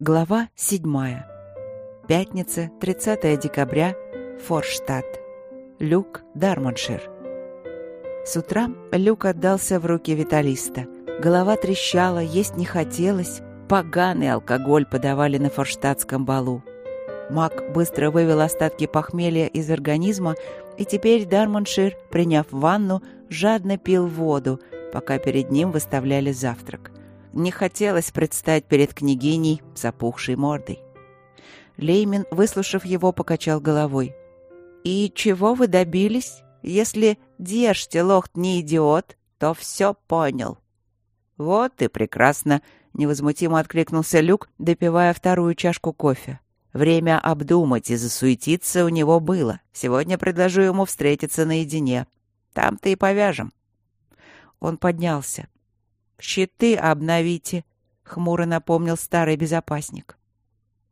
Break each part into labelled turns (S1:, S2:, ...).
S1: Глава 7. Пятница, 30 декабря, Форштадт. Люк, Дармоншир. С утра Люк отдался в руки Виталиста. Голова трещала, есть не хотелось. Поганый алкоголь подавали на форштадтском балу. Мак быстро вывел остатки похмелья из организма, и теперь Дармоншир, приняв ванну, жадно пил воду, пока перед ним выставляли завтрак. Не хотелось предстать перед княгиней с мордой. Леймин, выслушав его, покачал головой. «И чего вы добились? Если Держьте лохт не идиот, то все понял». «Вот и прекрасно», — невозмутимо откликнулся Люк, допивая вторую чашку кофе. Время обдумать и засуетиться у него было. Сегодня предложу ему встретиться наедине. Там-то и повяжем. Он поднялся. «Щиты обновите», — хмуро напомнил старый безопасник.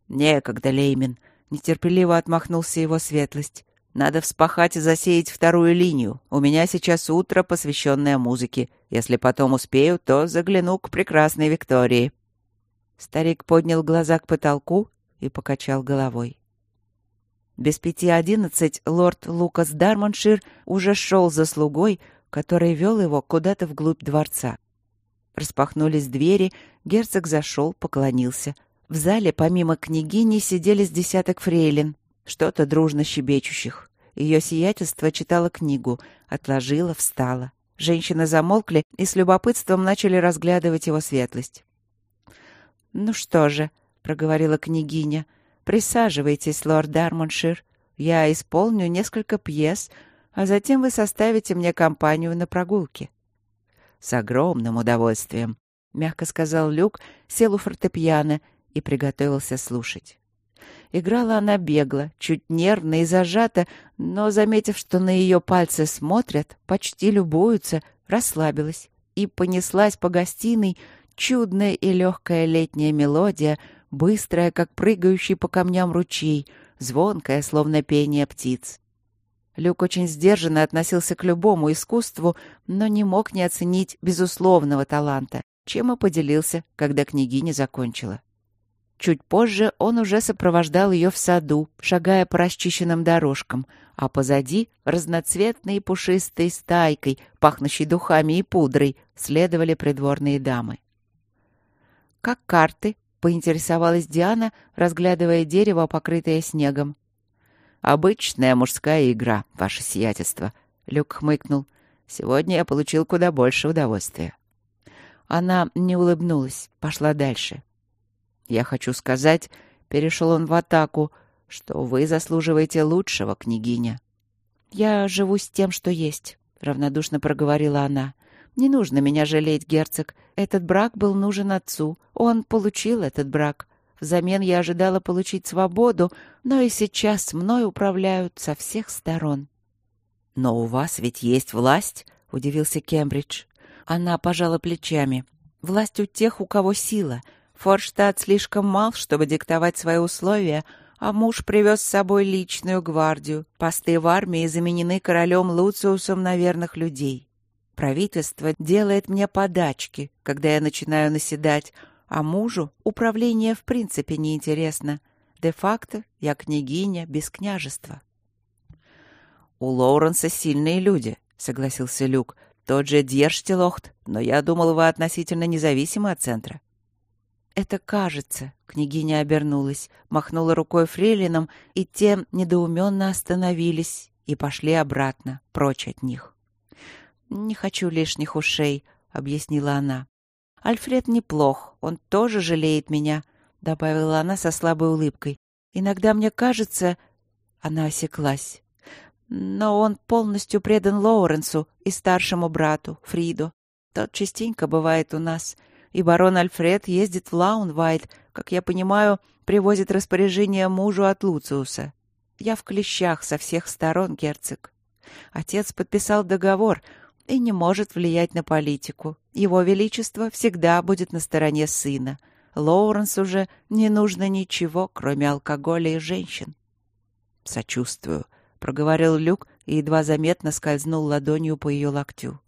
S1: «Некогда, Леймин», — нетерпеливо отмахнулся его светлость. «Надо вспахать и засеять вторую линию. У меня сейчас утро, посвященное музыке. Если потом успею, то загляну к прекрасной Виктории». Старик поднял глаза к потолку и покачал головой. Без пяти одиннадцать лорд Лукас Дармоншир уже шел за слугой, который вел его куда-то вглубь дворца. Распахнулись двери, герцог зашел, поклонился. В зале, помимо княгини, сидели с десяток фрейлин, что-то дружно щебечущих. Ее сиятельство читала книгу, отложила, встала. Женщины замолкли и с любопытством начали разглядывать его светлость. «Ну что же», — проговорила княгиня, — «присаживайтесь, лорд Дармоншир. Я исполню несколько пьес, а затем вы составите мне компанию на прогулке». «С огромным удовольствием», — мягко сказал Люк, сел у фортепиано и приготовился слушать. Играла она бегло, чуть нервно и зажата, но, заметив, что на ее пальцы смотрят, почти любуются, расслабилась и понеслась по гостиной чудная и легкая летняя мелодия, быстрая, как прыгающий по камням ручей, звонкая, словно пение птиц. Люк очень сдержанно относился к любому искусству, но не мог не оценить безусловного таланта, чем и поделился, когда княгиня закончила. Чуть позже он уже сопровождал ее в саду, шагая по расчищенным дорожкам, а позади, разноцветной пушистой стайкой, пахнущей духами и пудрой, следовали придворные дамы. «Как карты?» — поинтересовалась Диана, разглядывая дерево, покрытое снегом. «Обычная мужская игра, ваше сиятельство», — Люк хмыкнул. «Сегодня я получил куда больше удовольствия». Она не улыбнулась, пошла дальше. «Я хочу сказать», — перешел он в атаку, — «что вы заслуживаете лучшего, княгиня». «Я живу с тем, что есть», — равнодушно проговорила она. «Не нужно меня жалеть, герцог. Этот брак был нужен отцу. Он получил этот брак. Взамен я ожидала получить свободу, но и сейчас мной управляют со всех сторон. «Но у вас ведь есть власть?» — удивился Кембридж. Она пожала плечами. «Власть у тех, у кого сила. Форштадт слишком мал, чтобы диктовать свои условия, а муж привез с собой личную гвардию. Посты в армии заменены королем Луциусом на верных людей. Правительство делает мне подачки, когда я начинаю наседать, а мужу управление в принципе не интересно. Де-факто я княгиня без княжества. «У Лоуренса сильные люди», — согласился Люк. «Тот же Дьерштилохт, но я думал, вы относительно независимы от центра». «Это кажется», — княгиня обернулась, махнула рукой фрейлином, и те недоуменно остановились и пошли обратно, прочь от них. «Не хочу лишних ушей», — объяснила она. Альфред неплох, он тоже жалеет меня», — добавила она со слабой улыбкой. «Иногда мне кажется...» Она осеклась. «Но он полностью предан Лоуренсу и старшему брату, Фриду. Тот частенько бывает у нас. И барон Альфред ездит в Лаунвайт, как я понимаю, привозит распоряжение мужу от Луциуса. Я в клещах со всех сторон, герцог. Отец подписал договор — и не может влиять на политику. Его Величество всегда будет на стороне сына. Лоуренс уже не нужно ничего, кроме алкоголя и женщин. «Сочувствую», — проговорил Люк и едва заметно скользнул ладонью по ее локтю.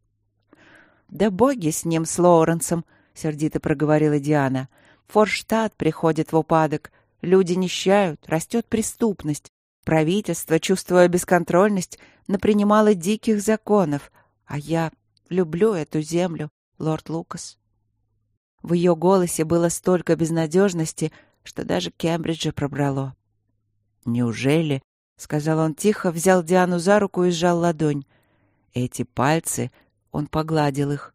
S1: «Да боги с ним, с Лоуренсом», — сердито проговорила Диана. Форштадт приходит в упадок. Люди нищают, растет преступность. Правительство, чувствуя бесконтрольность, напринимало диких законов. А я люблю эту землю, лорд Лукас. В ее голосе было столько безнадежности, что даже Кембриджа пробрало. «Неужели?» — сказал он тихо, взял Диану за руку и сжал ладонь. Эти пальцы, он погладил их,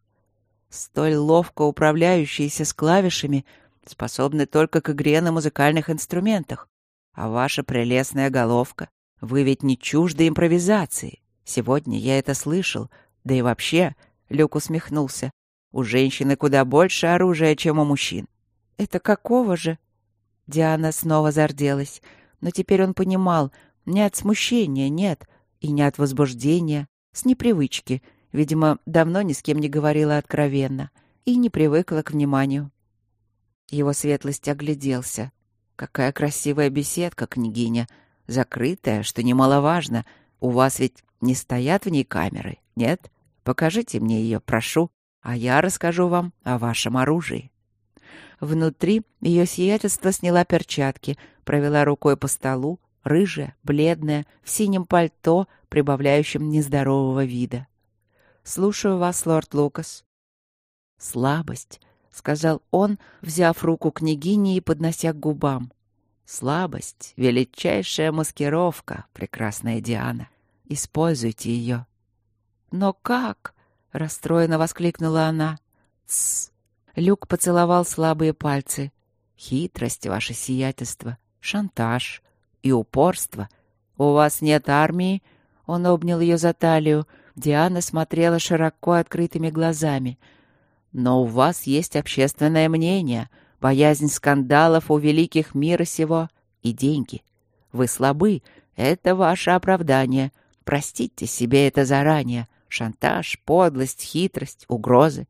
S1: столь ловко управляющиеся с клавишами, способны только к игре на музыкальных инструментах. А ваша прелестная головка, вы ведь не чужды импровизации. Сегодня я это слышал. Да и вообще, Люк усмехнулся, у женщины куда больше оружия, чем у мужчин. Это какого же? Диана снова зарделась. Но теперь он понимал, не от смущения, нет, и не от возбуждения, с непривычки. Видимо, давно ни с кем не говорила откровенно и не привыкла к вниманию. Его светлость огляделся. Какая красивая беседка, княгиня. Закрытая, что немаловажно. У вас ведь не стоят в ней камеры, нет? Покажите мне ее, прошу, а я расскажу вам о вашем оружии. Внутри ее сиятельство сняла перчатки, провела рукой по столу, рыжая, бледная, в синем пальто, прибавляющем нездорового вида. «Слушаю вас, лорд Лукас». «Слабость», — сказал он, взяв руку княгини и поднося к губам. «Слабость — величайшая маскировка, прекрасная Диана. Используйте ее». «Но как?» — расстроенно воскликнула она. «Тссс!» Люк поцеловал слабые пальцы. «Хитрость, ваше сиятельство, шантаж и упорство. У вас нет армии?» Он обнял ее за талию. Диана смотрела широко открытыми глазами. «Но у вас есть общественное мнение, боязнь скандалов у великих мира сего и деньги. Вы слабы, это ваше оправдание. Простите себе это заранее. Шантаж, подлость, хитрость, угрозы.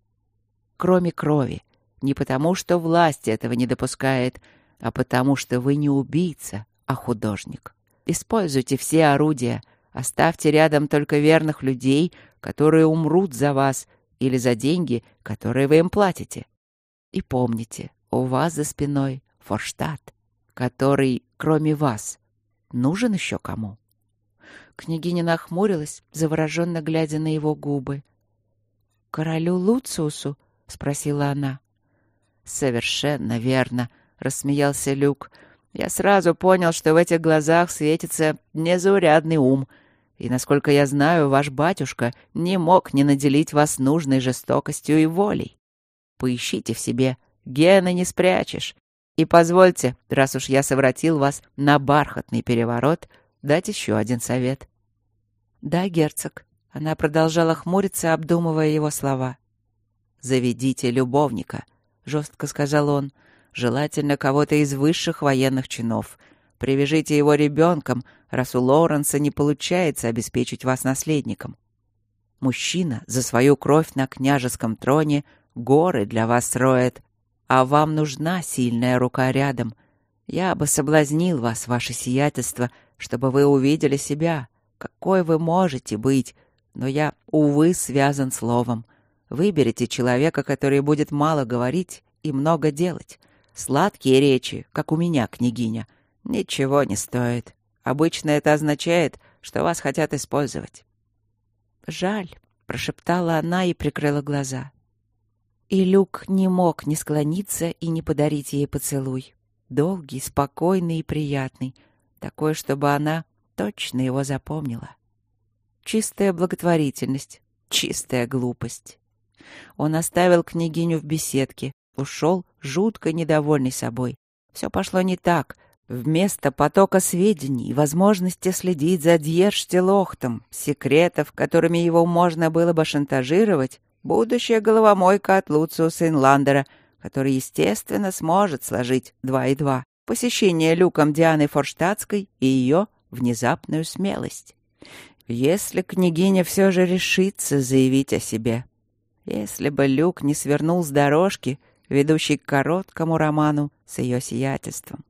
S1: Кроме крови. Не потому, что власть этого не допускает, а потому, что вы не убийца, а художник. Используйте все орудия, оставьте рядом только верных людей, которые умрут за вас или за деньги, которые вы им платите. И помните, у вас за спиной Форштадт, который, кроме вас, нужен еще кому. Княгиня нахмурилась, завороженно глядя на его губы. «Королю Луциусу?» — спросила она. «Совершенно верно», — рассмеялся Люк. Я сразу понял, что в этих глазах светится незаурядный ум. И, насколько я знаю, ваш батюшка не мог не наделить вас нужной жестокостью и волей. Поищите в себе, гены не спрячешь. И позвольте, раз уж я совратил вас на бархатный переворот, дать еще один совет. Да, герцог. Она продолжала хмуриться, обдумывая его слова. «Заведите любовника», — жестко сказал он желательно кого-то из высших военных чинов. Привяжите его ребенком, раз у Лоуренса не получается обеспечить вас наследником. Мужчина за свою кровь на княжеском троне горы для вас строит, а вам нужна сильная рука рядом. Я бы соблазнил вас, ваше сиятельство, чтобы вы увидели себя, какой вы можете быть, но я, увы, связан словом. Выберите человека, который будет мало говорить и много делать. Сладкие речи, как у меня, княгиня, ничего не стоят. Обычно это означает, что вас хотят использовать. «Жаль», — прошептала она и прикрыла глаза. И Люк не мог не склониться и не подарить ей поцелуй. Долгий, спокойный и приятный. Такой, чтобы она точно его запомнила. Чистая благотворительность, чистая глупость. Он оставил княгиню в беседке, ушел, жутко недовольный собой. Все пошло не так. Вместо потока сведений и возможности следить за Дьерштелохтом, секретов, которыми его можно было бы шантажировать, будущая головомойка от Луциуса Инландера, который, естественно, сможет сложить два и два. Посещение люком Дианы Форштадтской и ее внезапную смелость. Если княгиня все же решится заявить о себе. Если бы Люк не свернул с дорожки, ведущий к короткому роману с ее сиятельством.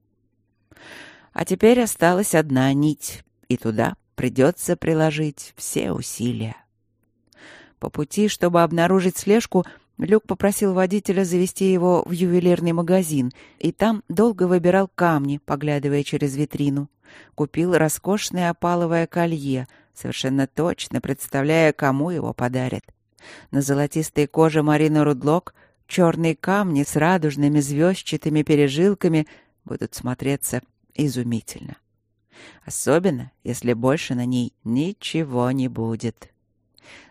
S1: А теперь осталась одна нить, и туда придется приложить все усилия. По пути, чтобы обнаружить слежку, Люк попросил водителя завести его в ювелирный магазин, и там долго выбирал камни, поглядывая через витрину. Купил роскошное опаловое колье, совершенно точно представляя, кому его подарят. На золотистой коже Марины Рудлок черные камни с радужными звездчатыми пережилками будут смотреться изумительно. Особенно, если больше на ней ничего не будет.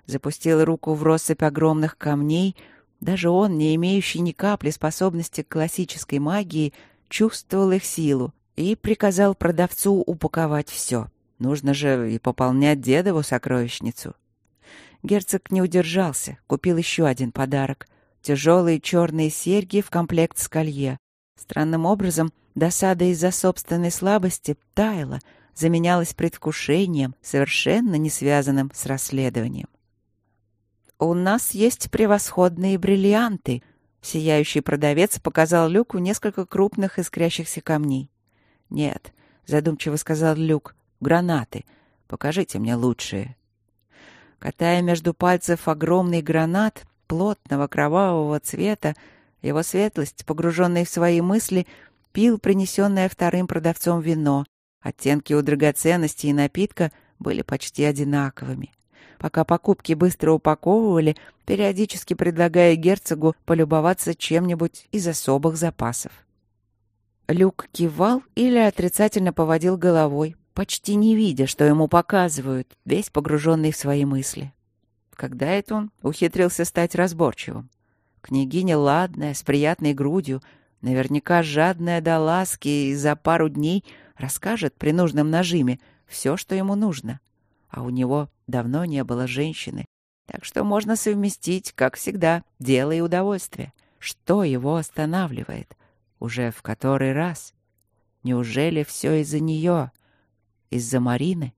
S1: Запустил руку в россыпь огромных камней — даже он, не имеющий ни капли способности к классической магии, чувствовал их силу и приказал продавцу упаковать все. Нужно же и пополнять дедову сокровищницу. Герцог не удержался, купил еще один подарок — тяжелые черные серьги в комплект с колье. Странным образом досада из-за собственной слабости таяла, заменялась предвкушением, совершенно не связанным с расследованием. «У нас есть превосходные бриллианты», — сияющий продавец показал Люку несколько крупных искрящихся камней. «Нет», — задумчиво сказал Люк, — «гранаты. Покажите мне лучшие». Катая между пальцев огромный гранат плотного кровавого цвета, его светлость, погруженный в свои мысли, пил принесенное вторым продавцом вино. Оттенки у драгоценностей и напитка были почти одинаковыми пока покупки быстро упаковывали, периодически предлагая герцогу полюбоваться чем-нибудь из особых запасов. Люк кивал или отрицательно поводил головой, почти не видя, что ему показывают, весь погруженный в свои мысли. Когда это он ухитрился стать разборчивым? Княгиня ладная, с приятной грудью, наверняка жадная до ласки и за пару дней расскажет при нужном нажиме все, что ему нужно а у него давно не было женщины. Так что можно совместить, как всегда, дело и удовольствие. Что его останавливает? Уже в который раз? Неужели все из-за нее? Из-за Марины?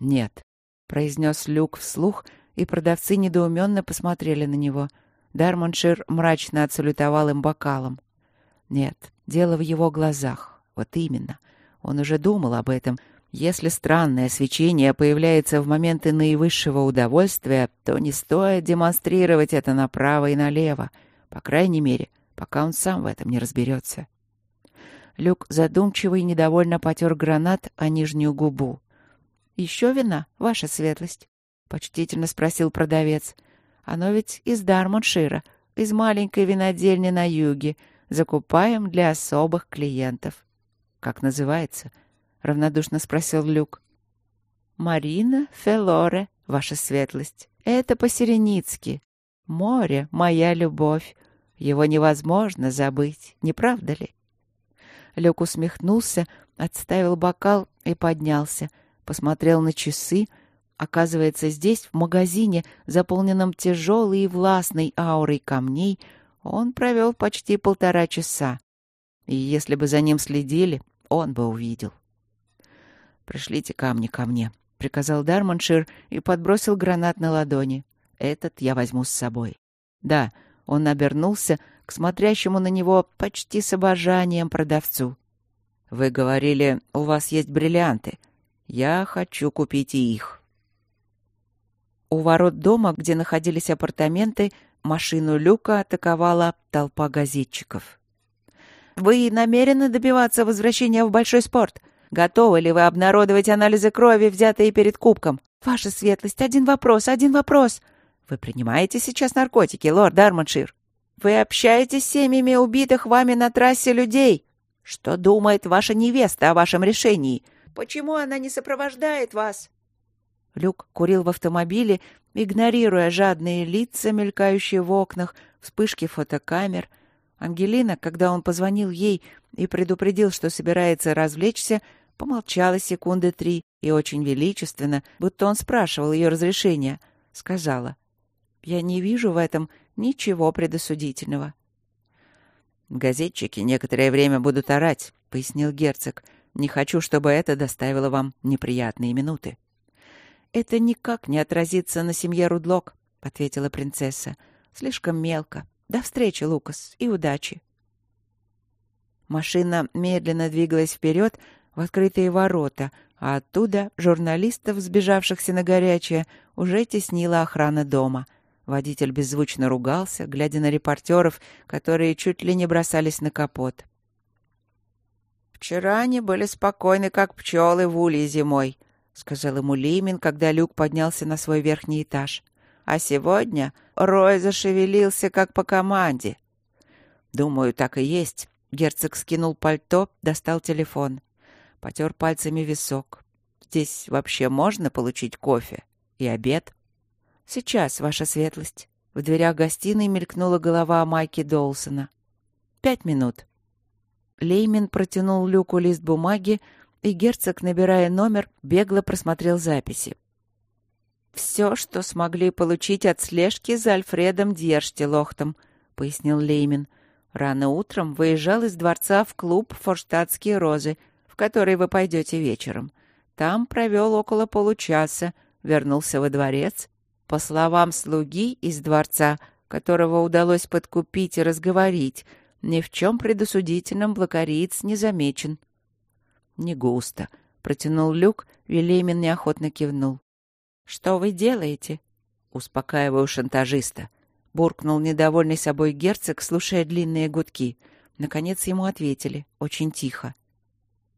S1: Нет, произнес Люк вслух, и продавцы недоуменно посмотрели на него. Дармоншир мрачно отсалютовал им бокалом. Нет, дело в его глазах. Вот именно. Он уже думал об этом — если странное свечение появляется в моменты наивысшего удовольствия, то не стоит демонстрировать это направо и налево, по крайней мере, пока он сам в этом не разберется. Люк задумчиво и недовольно потер гранат о нижнюю губу. «Еще вина, ваша светлость?» — почтительно спросил продавец. «Оно ведь из Дармоншира, из маленькой винодельни на юге. Закупаем для особых клиентов». «Как называется?» — равнодушно спросил Люк. «Марина Фелоре, ваша светлость. Это по-сиреницки. Море — моя любовь. Его невозможно забыть, не правда ли?» Люк усмехнулся, отставил бокал и поднялся. Посмотрел на часы. Оказывается, здесь, в магазине, заполненном тяжелой и властной аурой камней, он провел почти полтора часа. И если бы за ним следили, он бы увидел. «Пришлите камни ко мне», — приказал Дарманшир и подбросил гранат на ладони. «Этот я возьму с собой». «Да», — он обернулся к смотрящему на него почти с обожанием продавцу. «Вы говорили, у вас есть бриллианты. Я хочу купить и их». У ворот дома, где находились апартаменты, машину Люка атаковала толпа газетчиков. «Вы намерены добиваться возвращения в большой спорт?» Готовы ли вы обнародовать анализы крови, взятые перед кубком? Ваша светлость, один вопрос, один вопрос. Вы принимаете сейчас наркотики, лорд Дармоншир? Вы общаетесь с семьями убитых вами на трассе людей? Что думает ваша невеста о вашем решении? Почему она не сопровождает вас?» Люк курил в автомобиле, игнорируя жадные лица, мелькающие в окнах, вспышки фотокамер. Ангелина, когда он позвонил ей и предупредил, что собирается развлечься, Помолчала секунды три и очень величественно, будто он спрашивал ее разрешения, сказала. «Я не вижу в этом ничего предосудительного». «Газетчики некоторое время будут орать», — пояснил герцог. «Не хочу, чтобы это доставило вам неприятные минуты». «Это никак не отразится на семье Рудлок», — ответила принцесса. «Слишком мелко. До встречи, Лукас, и удачи». Машина медленно двигалась вперед, в открытые ворота, а оттуда журналистов, сбежавшихся на горячее, уже теснила охрана дома. Водитель беззвучно ругался, глядя на репортеров, которые чуть ли не бросались на капот. «Вчера они были спокойны, как пчелы в улье зимой», — сказал ему Леймин, когда Люк поднялся на свой верхний этаж. «А сегодня Рой зашевелился, как по команде». «Думаю, так и есть». Герцог скинул пальто, достал телефон. Потер пальцами висок. «Здесь вообще можно получить кофе? И обед?» «Сейчас, ваша светлость». В дверях гостиной мелькнула голова Майки Долсона. «Пять минут». Леймин протянул Люку лист бумаги, и герцог, набирая номер, бегло просмотрел записи. «Все, что смогли получить от слежки за Альфредом Дьерштилохтом», — пояснил Леймин. «Рано утром выезжал из дворца в клуб «Форштадтские розы», в который вы пойдете вечером. Там провел около получаса, вернулся во дворец по словам слуги из дворца, которого удалось подкупить и разговорить, ни в чем предосудительном блокариец не замечен. — Не густо, — протянул Люк, Велимин неохотно кивнул. — Что вы делаете? — Успокаиваю шантажиста. Буркнул недовольный собой герцог, слушая длинные гудки. Наконец ему ответили, очень тихо. —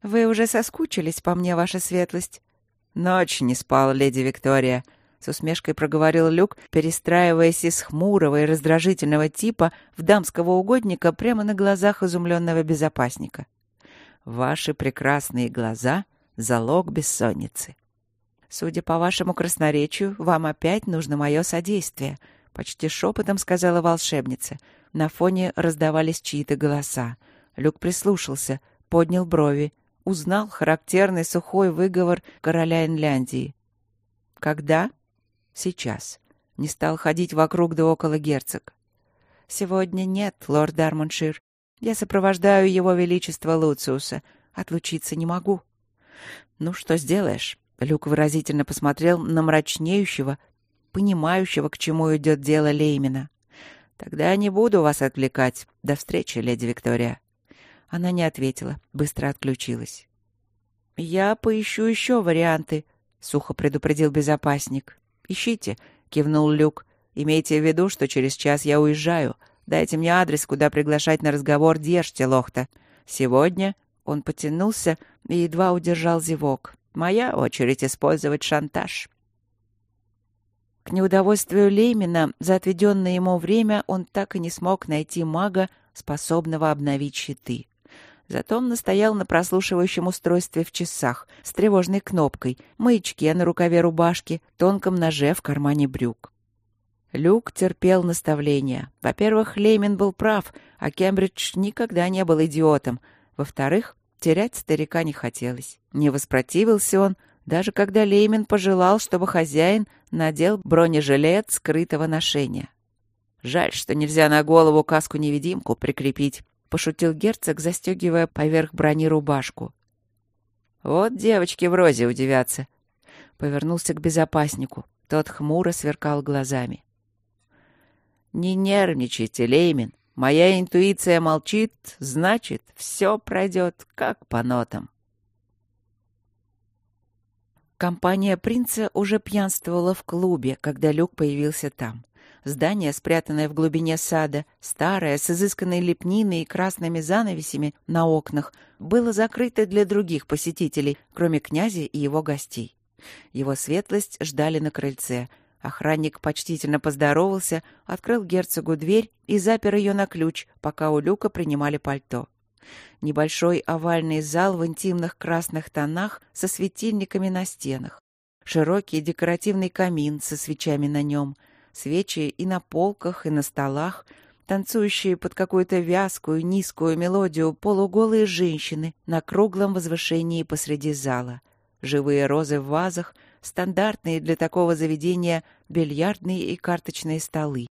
S1: Вы уже соскучились по мне, ваша светлость? — Ночь не спал, леди Виктория, с усмешкой проговорил Люк, перестраиваясь из хмурого и раздражительного типа в дамского угодника прямо на глазах изумленного безопасника. «Ваши прекрасные глаза — залог бессонницы. Судя по вашему красноречию, вам опять нужно мое содействие», — почти шепотом сказала волшебница. На фоне раздавались чьи-то голоса. Люк прислушался, поднял брови, узнал характерный сухой выговор короля Инляндии. «Когда?» Сейчас. Не стал ходить вокруг да около герцог. Сегодня нет, лорд Дармоншир. Я сопровождаю его величество Луциуса. Отлучиться не могу. Ну, что сделаешь? Люк выразительно посмотрел на мрачнеющего, понимающего, к чему идет дело Леймина. Тогда не буду вас отвлекать. До встречи, леди Виктория. Она не ответила, быстро отключилась. «Я поищу еще варианты», — сухо предупредил безопасник. «Ищите», — кивнул Люк. «Имейте в виду, что через час я уезжаю. Дайте мне адрес, куда приглашать на разговор Держьте Лохта. Сегодня...» Он потянулся и едва удержал зевок. «Моя очередь использовать шантаж». К неудовольствию Леймина за отведенное ему время он так и не смог найти мага, способного обновить щиты. Зато он настоял на прослушивающем устройстве в часах с тревожной кнопкой, маячке на рукаве рубашки, тонком ноже в кармане брюк. Люк терпел наставления. Во-первых, Леймин был прав, а Кембридж никогда не был идиотом. Во-вторых, терять старика не хотелось. Не воспротивился он, даже когда Леймин пожелал, чтобы хозяин надел бронежилет скрытого ношения. Жаль, что нельзя на голову каску-невидимку прикрепить пошутил герцог, застегивая поверх брони рубашку. «Вот девочки в розе удивятся!» Повернулся к безопаснику. Тот хмуро сверкал глазами. «Не нервничайте, Леймин. Моя интуиция молчит, значит, все пройдет как по нотам». Компания принца уже пьянствовала в клубе, когда Люк появился там. Здание, спрятанное в глубине сада, старое, с изысканной лепниной и красными занавесями на окнах, было закрыто для других посетителей, кроме князя и его гостей. Его светлость ждали на крыльце. Охранник почтительно поздоровался, открыл герцогу дверь и запер ее на ключ, пока у люка принимали пальто. Небольшой овальный зал в интимных красных тонах со светильниками на стенах. Широкий декоративный камин со свечами на нем — свечи и на полках, и на столах, танцующие под какую-то вязкую, низкую мелодию полуголые женщины на круглом возвышении посреди зала, живые розы в вазах, стандартные для такого заведения бильярдные и карточные столы,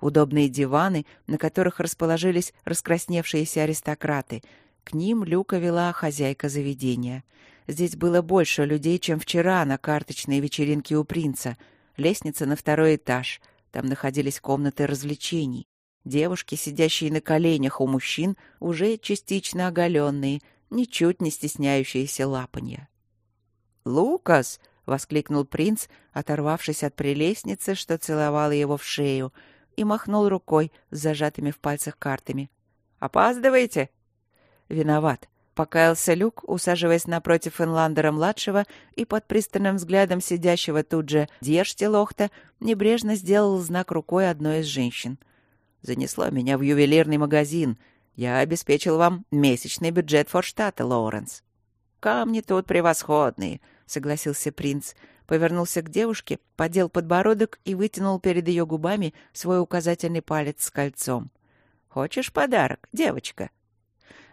S1: удобные диваны, на которых расположились раскрасневшиеся аристократы. К ним Люка вела хозяйка заведения. Здесь было больше людей, чем вчера на карточной вечеринке у принца — лестница на второй этаж. Там находились комнаты развлечений. Девушки, сидящие на коленях у мужчин, уже частично оголенные, ничуть не стесняющиеся лапанья. «Лукас!» — воскликнул принц, оторвавшись от прелестницы, что целовала его в шею, и махнул рукой с зажатыми в пальцах картами. «Опаздываете?» «Виноват», — покаялся Люк, усаживаясь напротив Инландера-младшего и под пристальным взглядом сидящего тут же Держьте Лохта небрежно сделал знак рукой одной из женщин. «Занесло меня в ювелирный магазин. Я обеспечил вам месячный бюджет Форштадта, Лоуренс». «Камни тут превосходные», — согласился принц. Повернулся к девушке, подел подбородок и вытянул перед ее губами свой указательный палец с кольцом. «Хочешь подарок, девочка?»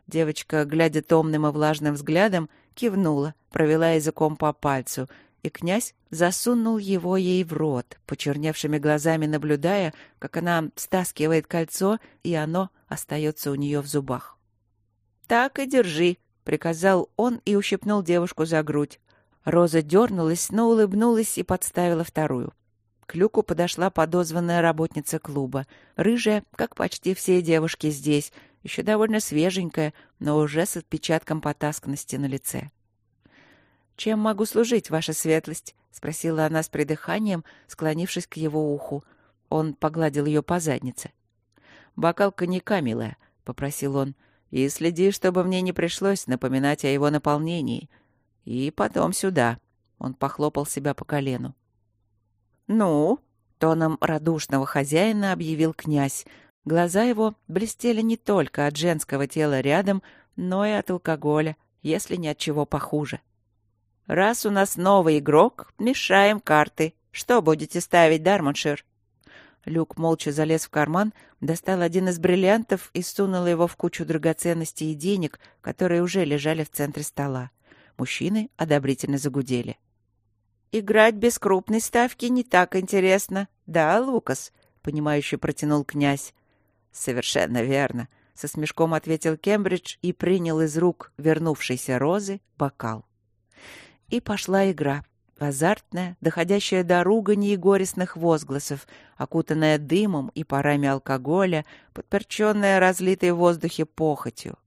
S1: Девочка, глядя томным и влажным взглядом, кивнула, провела языком по пальцу, и князь засунул его ей в рот, почерневшими глазами наблюдая, как она стаскивает кольцо, и оно остается у нее в зубах. «Так и держи», — приказал он и ущипнул девушку за грудь. Роза дернулась, но улыбнулась и подставила вторую. К люку подошла подозванная работница клуба, рыжая, как почти все девушки здесь, еще довольно свеженькая, но уже с отпечатком потасканности на лице. «Чем могу служить, ваша светлость?» — спросила она с придыханием, склонившись к его уху. Он погладил ее по заднице. «Бокал коньяка, милая», — попросил он, — «и следи, чтобы мне не пришлось напоминать о его наполнении. И потом сюда». Он похлопал себя по колену. «Ну?» — тоном радушного хозяина объявил князь. Глаза его блестели не только от женского тела рядом, но и от алкоголя, если не от чего похуже. «Раз у нас новый игрок, мешаем карты. Что будете ставить, Дармоншир?» Люк молча залез в карман, достал один из бриллиантов и сунул его в кучу драгоценностей и денег, которые уже лежали в центре стола. Мужчины одобрительно загудели. «Играть без крупной ставки не так интересно. Да, Лукас?» — понимающе протянул князь. «Совершенно верно», — со смешком ответил Кембридж и принял из рук вернувшейся розы бокал. И пошла игра. Азартная, доходящая до ругани и горестных возгласов, окутанная дымом и парами алкоголя, подперченная разлитой в воздухе похотью.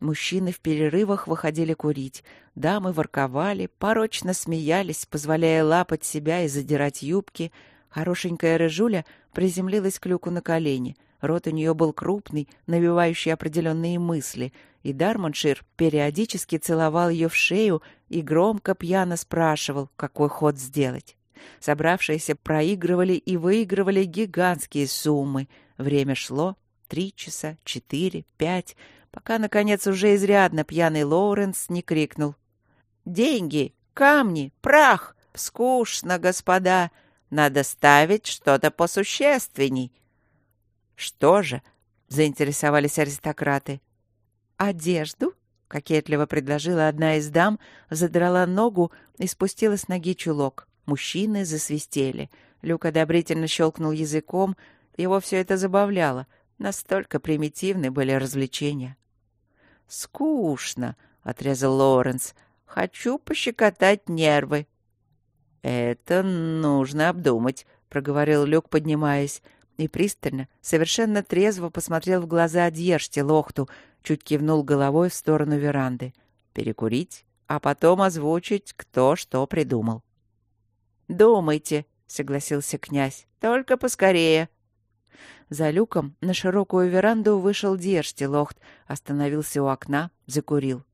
S1: Мужчины в перерывах выходили курить. Дамы ворковали, порочно смеялись, позволяя лапать себя и задирать юбки. Хорошенькая рыжуля приземлилась к люку на колени. Рот у нее был крупный, навевающий определенные мысли, и Дармоншир периодически целовал ее в шею и громко пьяно спрашивал, какой ход сделать. Собравшиеся проигрывали и выигрывали гигантские суммы. Время шло. Три часа, четыре, пять пока, наконец, уже изрядно пьяный Лоуренс не крикнул. «Деньги! Камни! Прах! Скучно, господа! Надо ставить что-то посущественней!» «Что же?» — заинтересовались аристократы. «Одежду?» — кокетливо предложила одна из дам, задрала ногу и спустила с ноги чулок. Мужчины засвистели. Люк одобрительно щелкнул языком. Его все это забавляло. Настолько примитивны были развлечения. «Скучно», — отрезал Лоренс. «Хочу пощекотать нервы». «Это нужно обдумать», — проговорил Люк, поднимаясь, и пристально, совершенно трезво посмотрел в глаза Дьеште Лохту, чуть кивнул головой в сторону веранды. «Перекурить, а потом озвучить, кто что придумал». «Думайте», — согласился князь, — «только поскорее». За люком на широкую веранду вышел Держтилохт, остановился у окна, закурил.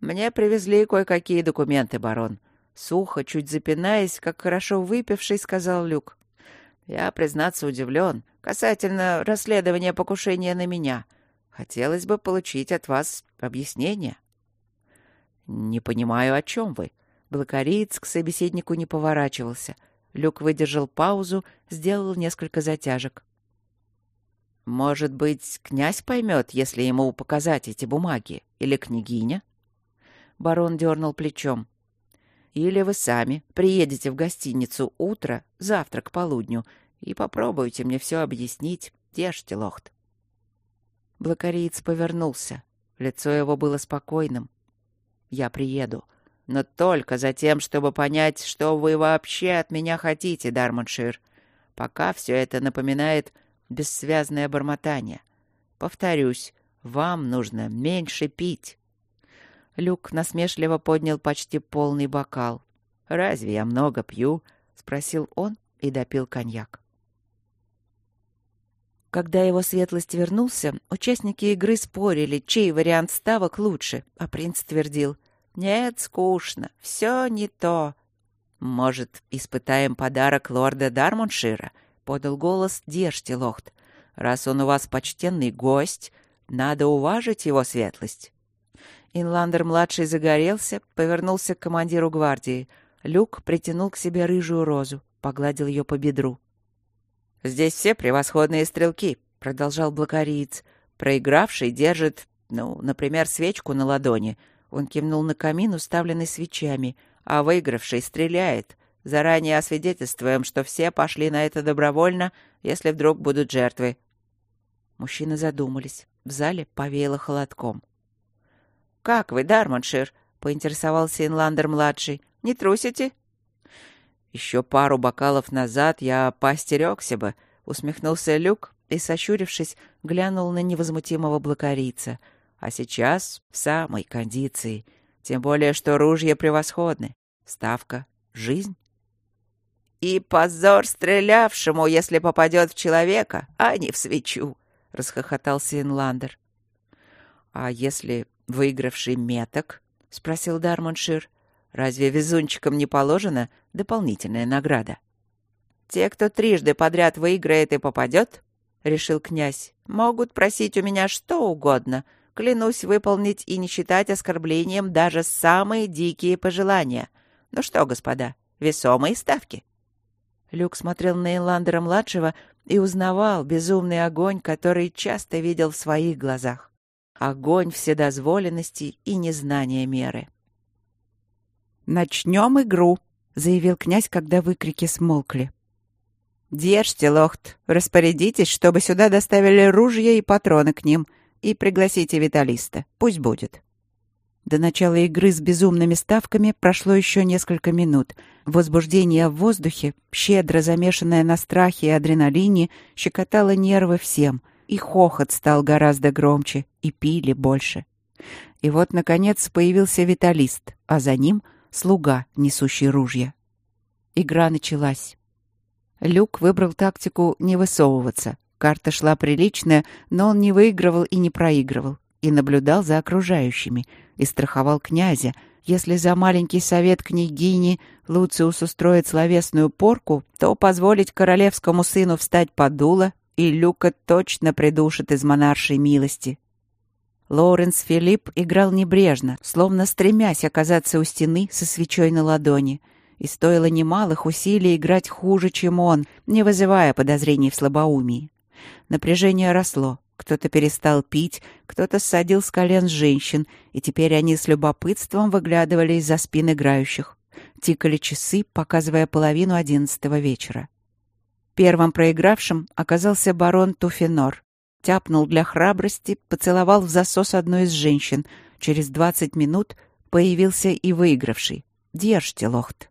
S1: «Мне привезли кое-какие документы, барон». Сухо, чуть запинаясь, как хорошо выпивший, сказал Люк. «Я, признаться, удивлен касательно расследования покушения на меня. Хотелось бы получить от вас объяснение». «Не понимаю, о чем вы». Блокариец к собеседнику не поворачивался — Люк выдержал паузу, сделал несколько затяжек. «Может быть, князь поймет, если ему показать эти бумаги? Или княгиня?» Барон дернул плечом. «Или вы сами приедете в гостиницу утро, завтра к полудню, и попробуйте мне все объяснить. Держьте лохт». Блокариец повернулся. Лицо его было спокойным. «Я приеду но только за тем, чтобы понять, что вы вообще от меня хотите, Дармоншир. Пока все это напоминает бессвязное бормотание. Повторюсь, вам нужно меньше пить. Люк насмешливо поднял почти полный бокал. «Разве я много пью?» — спросил он и допил коньяк. Когда его светлость вернулся, участники игры спорили, чей вариант ставок лучше, а принц твердил «Нет, скучно, все не то». «Может, испытаем подарок лорда Дармоншира?» — подал голос Дештилохт. «Раз он у вас почтенный гость, надо уважить его светлость». Инландер-младший загорелся, повернулся к командиру гвардии. Люк притянул к себе рыжую розу, погладил ее по бедру. «Здесь все превосходные стрелки», — продолжал блокариец. «Проигравший держит, ну, например, свечку на ладони». Он кивнул на камин, уставленный свечами. «А выигравший стреляет. Заранее освидетельствуем, что все пошли на это добровольно, если вдруг будут жертвы». Мужчины задумались. В зале повеяло холодком. «Как вы, Дармоншир?» — поинтересовался Инландер-младший. «Не трусите?» «Еще пару бокалов назад я поостерегся бы», — усмехнулся Люк и, сощурившись, глянул на невозмутимого блокарийца. «А сейчас в самой кондиции. Тем более, что ружья превосходны. Ставка — жизнь». «И позор стрелявшему, если попадет в человека, а не в свечу», — расхохотался Инландер. «А если выигравший меток?» — спросил Дармоншир. «Разве везунчикам не положена дополнительная награда?» «Те, кто трижды подряд выиграет и попадет, — решил князь, — могут просить у меня что угодно. Клянусь выполнить и не считать оскорблением даже самые дикие пожелания. Ну что, господа, весомые ставки?» Люк смотрел на Инландера-младшего и узнавал безумный огонь, который часто видел в своих глазах. Огонь вседозволенности и незнания меры. «Начнем игру», — заявил князь, когда выкрики смолкли. «Держьте, лохт, распорядитесь, чтобы сюда доставили ружья и патроны к ним, и пригласите Виталиста. Пусть будет». До начала игры с безумными ставками прошло еще несколько минут. Возбуждение в воздухе, щедро замешанное на страхе и адреналине, щекотало нервы всем, и хохот стал гораздо громче, и пили больше. И вот, наконец, появился виталист, а за ним — слуга, несущий ружья. Игра началась. Люк выбрал тактику не высовываться. Карта шла приличная, но он не выигрывал и не проигрывал и наблюдал за окружающими, и страховал князя. Если за маленький совет княгини Луциус устроит словесную порку, то позволить королевскому сыну встать под дуло, и Люка точно придушит из монаршей милости. Лоуренс Филипп играл небрежно, словно стремясь оказаться у стены со свечой на ладони. И стоило немалых усилий играть хуже, чем он, не вызывая подозрений в слабоумии. Напряжение росло. Кто-то перестал пить, кто-то ссадил с колен женщин, и теперь они с любопытством выглядывали из-за спин играющих. Тикали часы, показывая половину одиннадцатого вечера. Первым проигравшим оказался барон Туфенор. Тяпнул для храбрости, поцеловал в засос одну из женщин. Через двадцать минут появился и выигравший. «Держьте, лохт».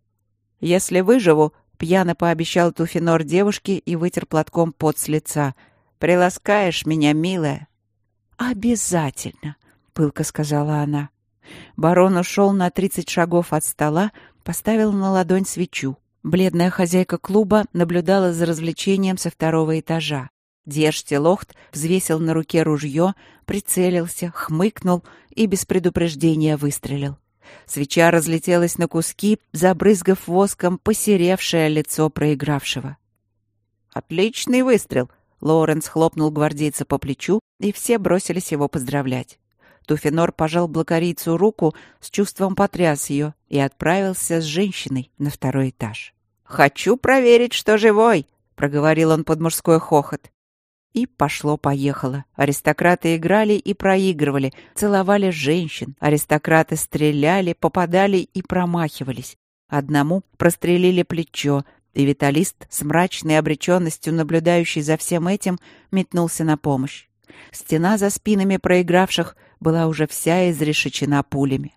S1: «Если выживу», — пьяно пообещал Туфенор девушке и вытер платком пот с лица — Приласкаешь меня, милая?» «Обязательно», — пылко сказала она. Барон ушел на тридцать шагов от стола, поставил на ладонь свечу. Бледная хозяйка клуба наблюдала за развлечением со второго этажа. Держьте лохт взвесил на руке ружье, прицелился, хмыкнул и без предупреждения выстрелил. Свеча разлетелась на куски, забрызгав воском посеревшее лицо проигравшего. «Отличный выстрел!» Лоуренс хлопнул гвардейца по плечу, и все бросились его поздравлять. Туфенор пожал блокарийцу руку, с чувством потряс ее и отправился с женщиной на второй этаж. «Хочу проверить, что живой!» — проговорил он под мужской хохот. И пошло-поехало. Аристократы играли и проигрывали, целовали женщин. Аристократы стреляли, попадали и промахивались. Одному прострелили плечо, и Виталист, с мрачной обреченностью наблюдающий за всем этим, метнулся на помощь. Стена за спинами проигравших была уже вся изрешечена пулями.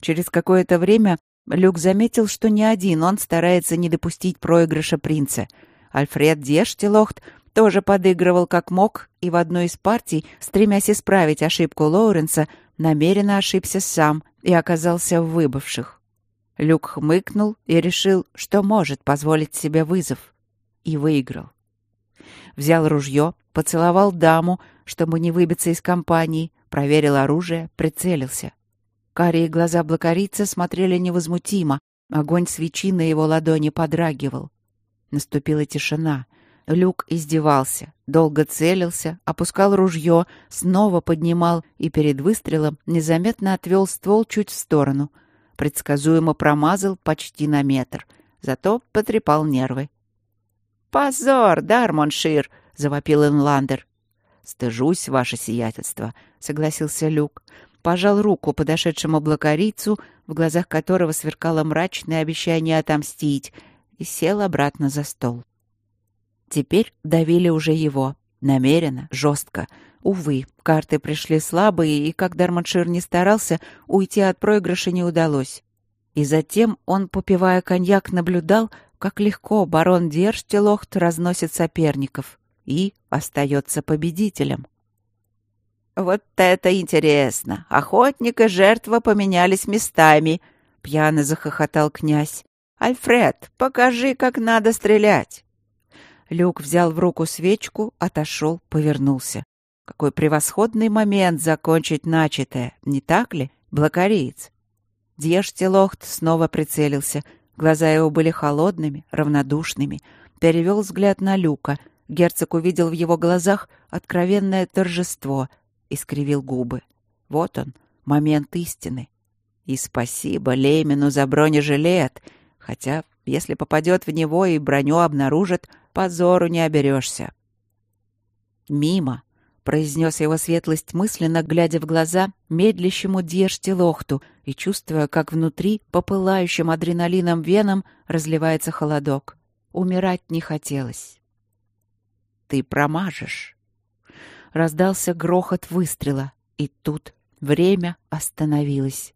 S1: Через какое-то время Люк заметил, что не один он старается не допустить проигрыша принца. Альфред Дештилохт тоже подыгрывал как мог, и в одной из партий, стремясь исправить ошибку Лоуренса, намеренно ошибся сам и оказался в выбывших. Люк хмыкнул и решил, что может позволить себе вызов. И выиграл. Взял ружье, поцеловал даму, чтобы не выбиться из компании, проверил оружие, прицелился. Карие глаза блокарицы смотрели невозмутимо, огонь свечи на его ладони подрагивал. Наступила тишина. Люк издевался, долго целился, опускал ружье, снова поднимал и перед выстрелом незаметно отвел ствол чуть в сторону. Предсказуемо промазал почти на метр, зато потрепал нервы. «Позор, Дармоншир!» — завопил Инландер. «Стыжусь, ваше сиятельство», — согласился Люк. Пожал руку подошедшему блокарицу, в глазах которого сверкало мрачное обещание отомстить, и сел обратно за стол. Теперь давили уже его. Намеренно, жестко. Увы, карты пришли слабые, и как Дарманшир не старался, уйти от проигрыша не удалось. И затем он, попивая коньяк, наблюдал, как легко барон Дерштелохт разносит соперников и остается победителем. «Вот это интересно! Охотник и жертва поменялись местами!» — пьяно захохотал князь. «Альфред, покажи, как надо стрелять!» Люк взял в руку свечку, отошел, повернулся. Какой превосходный момент закончить начатое, не так ли, блокариец? Дьештилохт снова прицелился. Глаза его были холодными, равнодушными. Перевел взгляд на Люка. Герцог увидел в его глазах откровенное торжество и скривил губы. Вот он, момент истины. И спасибо Леймину за бронежилет, хотя, если попадет в него и броню обнаружит, позору не оберешься. «Мимо», — произнес его светлость мысленно, глядя в глаза медлящему Дьештилохту и чувствуя, как внутри, по пылающим адреналином венам, разливается холодок. Умирать не хотелось. «Ты промажешь». Раздался грохот выстрела, и тут время остановилось.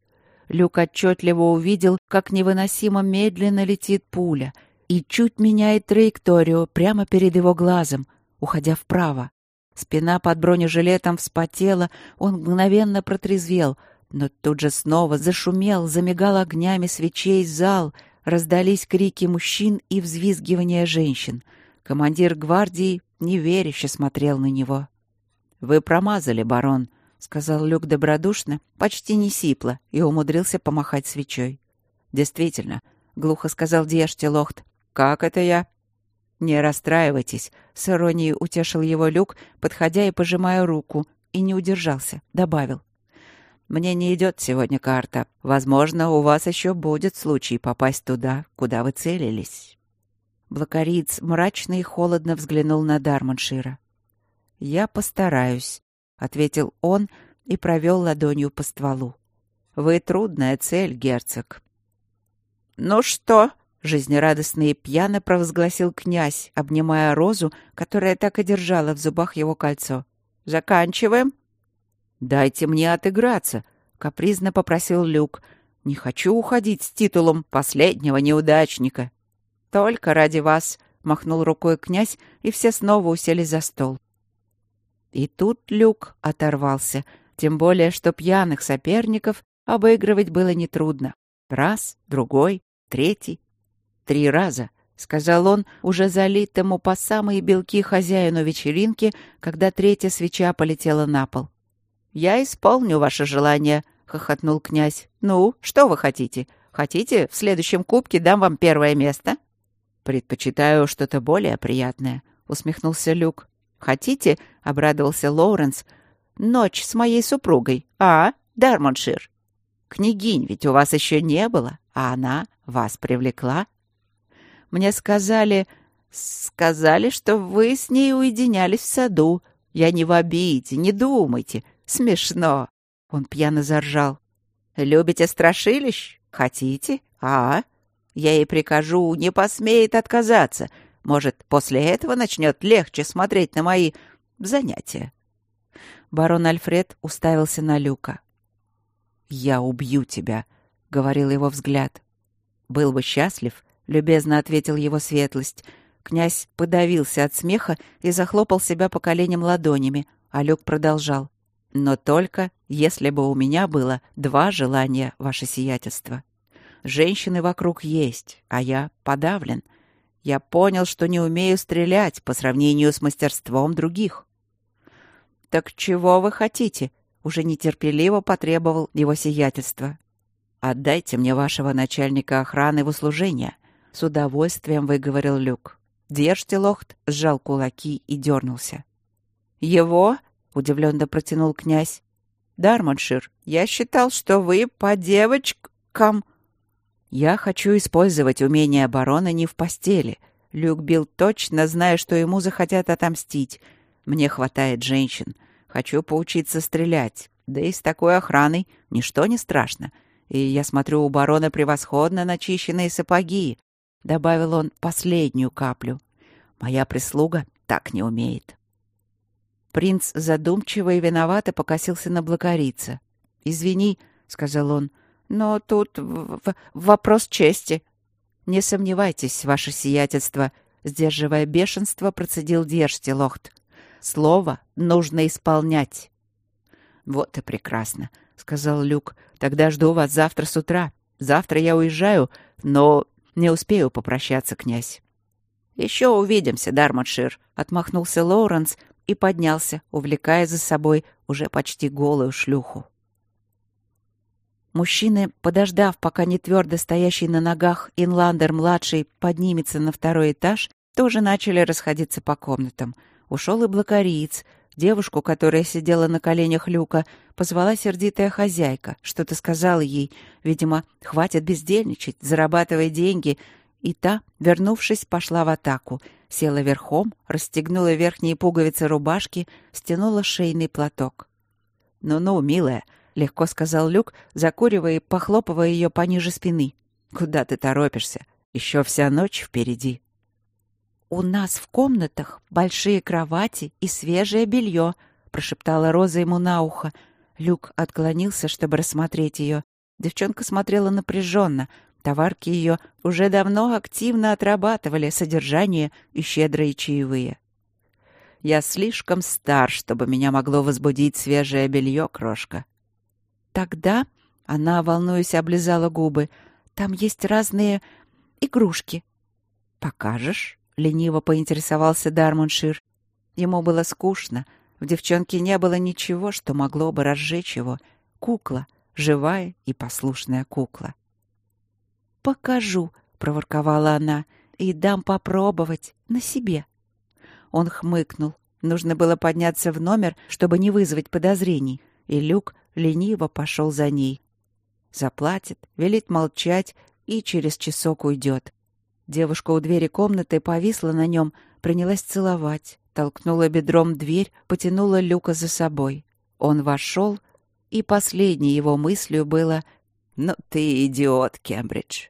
S1: Люк отчетливо увидел, как невыносимо медленно летит пуля — и чуть меняет траекторию прямо перед его глазом, уходя вправо. Спина под бронежилетом вспотела, он мгновенно протрезвел, но тут же снова зашумел, замигал огнями свечей зал, раздались крики мужчин и взвизгивания женщин. Командир гвардии неверяще смотрел на него. «Вы промазали, барон», — сказал Люк добродушно, почти не сипло, и умудрился помахать свечой. «Действительно», — глухо сказал Диэштилохт, «Как это я?» «Не расстраивайтесь», — с иронией утешил его Люк, подходя и пожимая руку, и не удержался, добавил. «Мне не идет сегодня карта. Возможно, у вас еще будет случай попасть туда, куда вы целились». Блокариц мрачно и холодно взглянул на Дарманшира. «Я постараюсь», — ответил он и провел ладонью по стволу. «Вы трудная цель, герцог». «Ну что?» Жизнерадостно и пьяно провозгласил князь, обнимая розу, которая так и держала в зубах его кольцо. «Заканчиваем?» «Дайте мне отыграться», — капризно попросил Люк. «Не хочу уходить с титулом последнего неудачника». «Только ради вас», — махнул рукой князь, и все снова усели за стол. И тут Люк оторвался, тем более, что пьяных соперников обыгрывать было нетрудно. Раз, другой, третий. «Три раза», — сказал он, уже залитому по самые белки хозяину вечеринки, когда третья свеча полетела на пол. «Я исполню ваше желание», — хохотнул князь. «Ну, что вы хотите? Хотите, в следующем кубке дам вам первое место?» «Предпочитаю что-то более приятное», — усмехнулся Люк. «Хотите?» — обрадовался Лоуренс. «Ночь с моей супругой. А, Дармоншир?» «Княгинь ведь у вас еще не было, а она вас привлекла». Мне сказали... Сказали, что вы с ней уединялись в саду. Я не в обиде, не думайте. Смешно. Он пьяно заржал. Любите страшилищ? Хотите? А? Я ей прикажу, не посмеет отказаться. Может, после этого начнет легче смотреть на мои занятия. Барон Альфред уставился на Люка. «Я убью тебя», — говорил его взгляд. Был бы счастлив, — любезно ответил его светлость. Князь подавился от смеха и захлопал себя по коленям ладонями, а Люк продолжал. «Но только если бы у меня было два желания, ваше сиятельство. Женщины вокруг есть, а я подавлен. Я понял, что не умею стрелять по сравнению с мастерством других. «Так чего вы хотите?» — уже нетерпеливо потребовал его сиятельство. «Отдайте мне вашего начальника охраны в услужение», — с удовольствием выговорил Люк. Держьте лохт сжал кулаки и дернулся. «Его?» — удивленно протянул князь. «Дармоншир, я считал, что вы по девочкам...» «Я хочу использовать умение барона не в постели». Люк бил точно, зная, что ему захотят отомстить. «Мне хватает женщин. Хочу поучиться стрелять. Да и с такой охраной ничто не страшно. И я смотрю, у барона превосходно начищенные сапоги. — добавил он последнюю каплю. «Моя прислуга так не умеет». Принц задумчиво и виновато покосился на блокарица. «Извини», — сказал он, — «но тут в -в вопрос чести». «Не сомневайтесь, ваше сиятельство», — сдерживая бешенство, процедил Держьте Лохт. «Слово нужно исполнять». «Вот и прекрасно», — сказал Люк. «Тогда жду вас завтра с утра. Завтра я уезжаю, но не успею попрощаться, князь. «Еще увидимся, Дармоншир», — отмахнулся Лоуренс и поднялся, увлекая за собой уже почти голую шлюху. Мужчины, подождав, пока не твердо стоящий на ногах Инландер-младший поднимется на второй этаж, тоже начали расходиться по комнатам. Ушел и блокариец. Девушку, которая сидела на коленях Люка, позвала сердитая хозяйка, что-то сказала ей. Видимо, хватит бездельничать, зарабатывая деньги. И та, вернувшись, пошла в атаку. Села верхом, расстегнула верхние пуговицы рубашки, стянула шейный платок. «Ну-ну, милая», — легко сказал Люк, закуривая и похлопывая ее пониже спины. «Куда ты торопишься? Еще вся ночь впереди». «У нас в комнатах большие кровати и свежее белье», — прошептала Роза ему на ухо. Люк отклонился, чтобы рассмотреть ее. Девчонка смотрела напряженно. Товарки ее уже давно активно отрабатывали содержание и щедрые чаевые. «Я слишком стар, чтобы меня могло возбудить свежее белье, крошка». «Тогда...» — она, волнуясь, облизала губы. «Там есть разные игрушки». «Покажешь?» — лениво поинтересовался Дармоншир. Ему было скучно. В девчонке не было ничего, что могло бы разжечь его. Кукла, живая и послушная кукла. «Покажу», — проворковала она, — «и дам попробовать на себе». Он хмыкнул. Нужно было подняться в номер, чтобы не вызвать подозрений, и Люк лениво пошел за ней. Заплатит, велит молчать и через часок уйдет. Девушка у двери комнаты повисла на нем, принялась целовать, толкнула бедром дверь, потянула Люка за собой. Он вошел, и последней его мыслью было «Ну ты идиот, Кембридж!